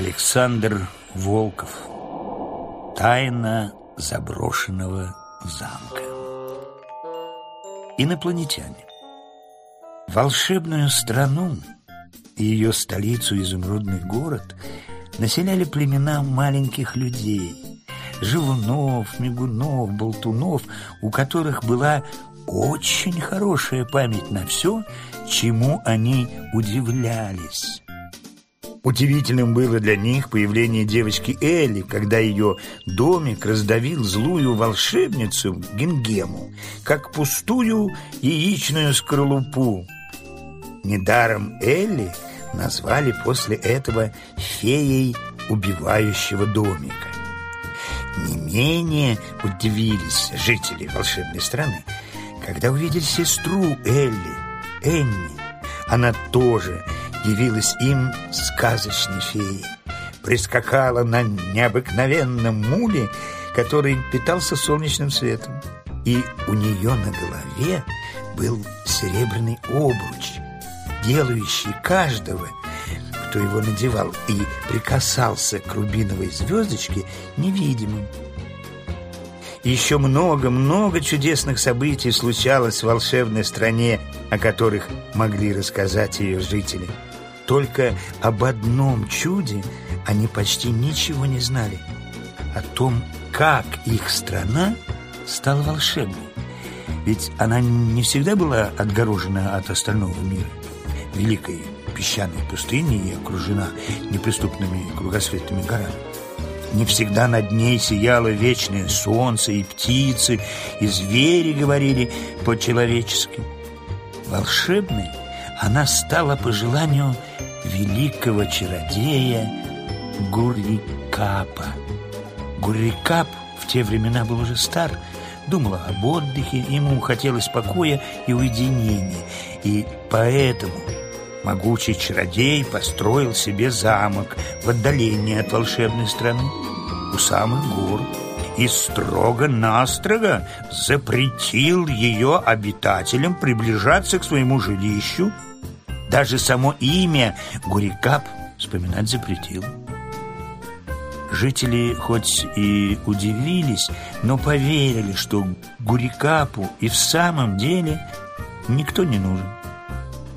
Александр Волков. Тайна заброшенного замка. Инопланетяне. Волшебную страну и ее столицу Изумрудный город населяли племена маленьких людей Живунов, Мигунов, Болтунов, у которых была очень хорошая память на все, чему они удивлялись Удивительным было для них появление девочки Элли, когда ее домик раздавил злую волшебницу Гингему, как пустую яичную скорлупу. Недаром Элли назвали после этого феей убивающего домика. Не менее удивились жители волшебной страны, когда увидели сестру Элли, Энни. Она тоже явилась им сказочной феей. Прискакала на необыкновенном муле, который питался солнечным светом. И у нее на голове был серебряный обруч, делающий каждого, кто его надевал и прикасался к рубиновой звездочке, невидимым. Еще много-много чудесных событий случалось в волшебной стране, о которых могли рассказать ее жители. Только об одном чуде они почти ничего не знали. О том, как их страна стала волшебной. Ведь она не всегда была отгорожена от остального мира. Великой песчаной пустыней и окружена неприступными кругосветными горами. Не всегда над ней сияло вечное солнце, и птицы, и звери говорили по-человечески. Волшебной она стала по желанию великого чародея Гуррикапа. Гуррикап в те времена был уже стар, думал об отдыхе, ему хотелось покоя и уединения, и поэтому могучий чародей построил себе замок в отдалении от волшебной страны, у самых гор, и строго-настрого запретил ее обитателям приближаться к своему жилищу даже само имя Гурикап вспоминать запретил. Жители хоть и удивились, но поверили, что Гурикапу и в самом деле никто не нужен.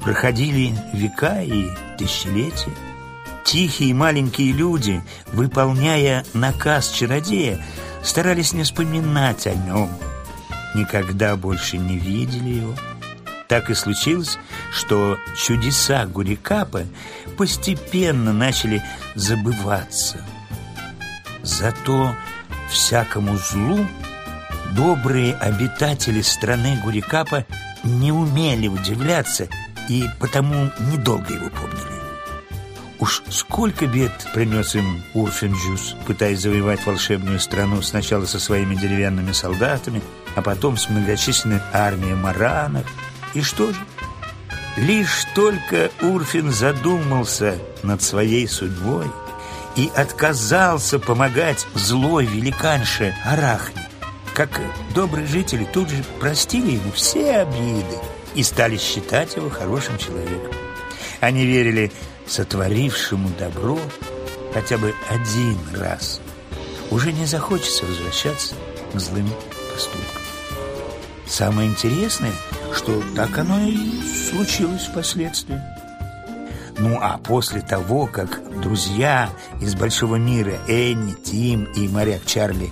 Проходили века и тысячелетия. Тихие маленькие люди, выполняя наказ чародея, старались не вспоминать о нем. Никогда больше не видели его. Так и случилось, что чудеса Гурикапа постепенно начали забываться. Зато всякому злу добрые обитатели страны Гурикапа не умели удивляться и потому недолго его помнили. Уж сколько бед принес им Урфинджус, пытаясь завоевать волшебную страну сначала со своими деревянными солдатами, а потом с многочисленной армией маранов, и что же? Лишь только Урфин задумался над своей судьбой и отказался помогать злой великанше Арахне, как добрые жители тут же простили ему все обиды и стали считать его хорошим человеком. Они верили сотворившему добро хотя бы один раз. Уже не захочется возвращаться к злым поступкам. Самое интересное, что так оно и случилось впоследствии. Ну а после того, как друзья из большого мира Энни, Тим и моряк Чарли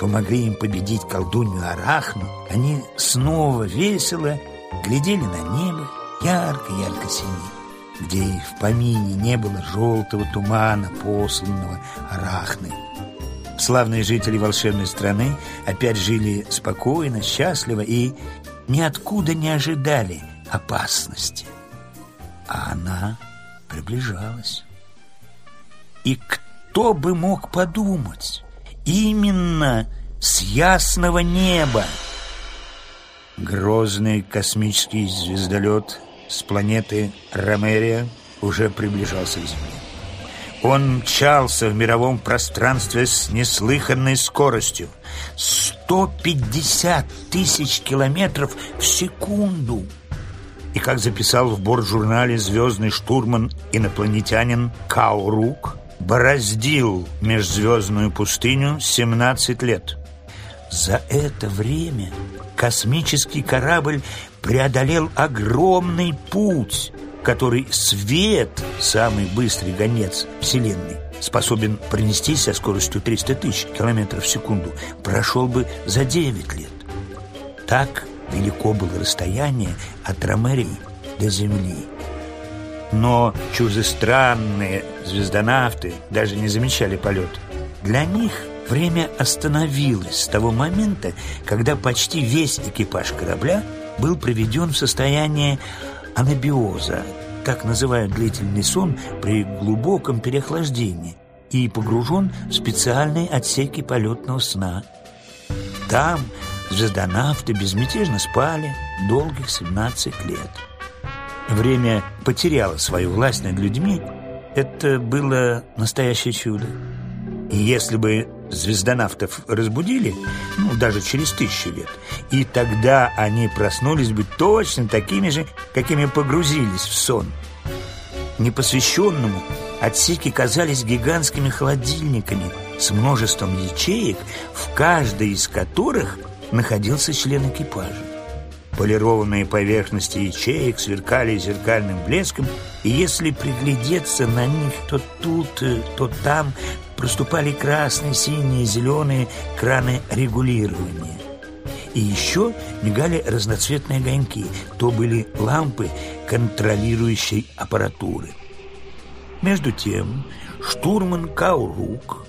помогли им победить колдунью Арахну, они снова весело глядели на небо, ярко-ярко синее. где и в помине не было желтого тумана, посланного арахной. Славные жители волшебной страны опять жили спокойно, счастливо и ниоткуда не ожидали опасности. А она приближалась. И кто бы мог подумать, именно с ясного неба грозный космический звездолет с планеты Ромерия уже приближался к Земле. Он мчался в мировом пространстве с неслыханной скоростью. 150 тысяч километров в секунду. И как записал в борт-журнале звездный штурман-инопланетянин Каурук, бороздил межзвездную пустыню 17 лет. За это время космический корабль преодолел огромный путь, который свет, самый быстрый гонец Вселенной, способен пронести со скоростью 300 тысяч километров в секунду, прошел бы за 9 лет. Так велико было расстояние от Ромерии до Земли. Но чужестранные звездонавты даже не замечали полет. Для них время остановилось с того момента, когда почти весь экипаж корабля был приведен в состояние анабиоза, так называют длительный сон при глубоком переохлаждении, и погружен в специальные отсеки полетного сна. Там звездонавты безмятежно спали долгих 17 лет. Время потеряло свою власть над людьми. Это было настоящее чудо. И если бы звездонавтов разбудили, ну, даже через тысячу лет, и тогда они проснулись бы точно такими же, какими погрузились в сон. Непосвященному отсеки казались гигантскими холодильниками с множеством ячеек, в каждой из которых находился член экипажа. Полированные поверхности ячеек сверкали зеркальным блеском, и если приглядеться на них то тут, э, то там проступали красные, синие, зеленые краны регулирования. И еще мигали разноцветные огоньки, то были лампы контролирующей аппаратуры. Между тем штурман Каурук,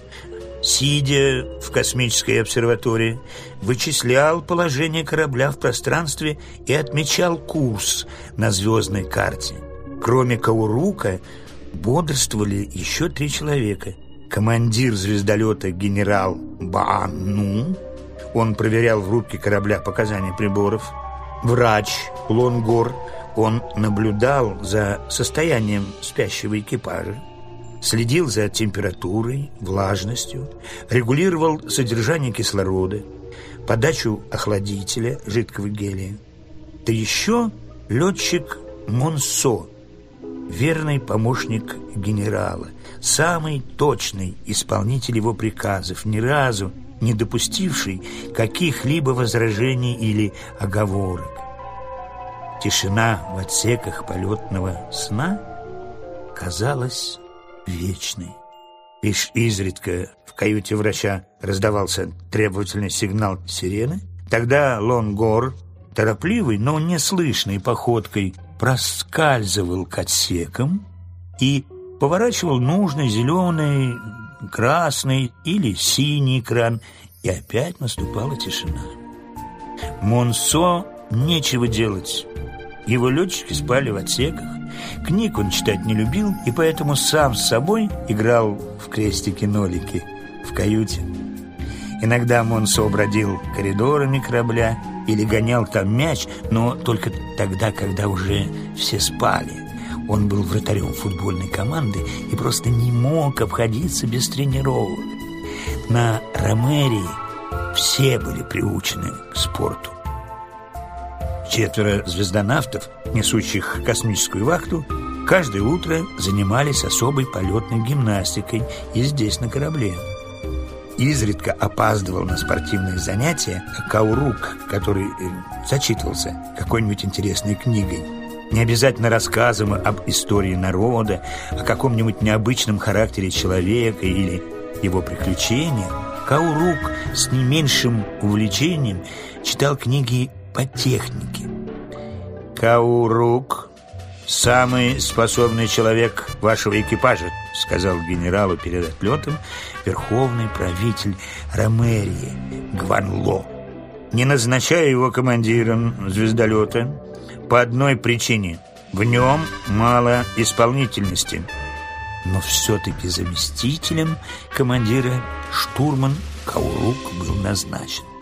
сидя в космической обсерватории, вычислял положение корабля в пространстве и отмечал курс на звездной карте. Кроме Каурука бодрствовали еще три человека – командир звездолета генерал Баану, он проверял в рубке корабля показания приборов, врач Лонгор, он наблюдал за состоянием спящего экипажа, следил за температурой, влажностью, регулировал содержание кислорода, подачу охладителя, жидкого гелия. Да еще летчик Монсо, верный помощник генерала, самый точный исполнитель его приказов, ни разу не допустивший каких-либо возражений или оговорок. Тишина в отсеках полетного сна казалась вечной. Лишь изредка в каюте врача раздавался требовательный сигнал сирены. Тогда Лонгор, торопливый, но неслышной походкой, проскальзывал к отсекам и поворачивал нужный зеленый, красный или синий кран, и опять наступала тишина. Монсо нечего делать. Его летчики спали в отсеках. Книг он читать не любил, и поэтому сам с собой играл в крестики-нолики в каюте. Иногда Монсо бродил коридорами корабля или гонял там мяч, но только тогда, когда уже все спали. Он был вратарем футбольной команды и просто не мог обходиться без тренировок. На Ромерии все были приучены к спорту. Четверо звездонавтов, несущих космическую вахту, каждое утро занимались особой полетной гимнастикой и здесь, на корабле изредка опаздывал на спортивные занятия Каурук, который э, зачитывался какой-нибудь интересной книгой. Не обязательно рассказом об истории народа, о каком-нибудь необычном характере человека или его приключениях. Каурук с не меньшим увлечением читал книги по технике. Каурук самый способный человек вашего экипажа», сказал генералу перед отлетом верховный правитель Ромерии Гванло. Не назначая его командиром звездолета по одной причине – в нем мало исполнительности. Но все-таки заместителем командира штурман Каурук был назначен.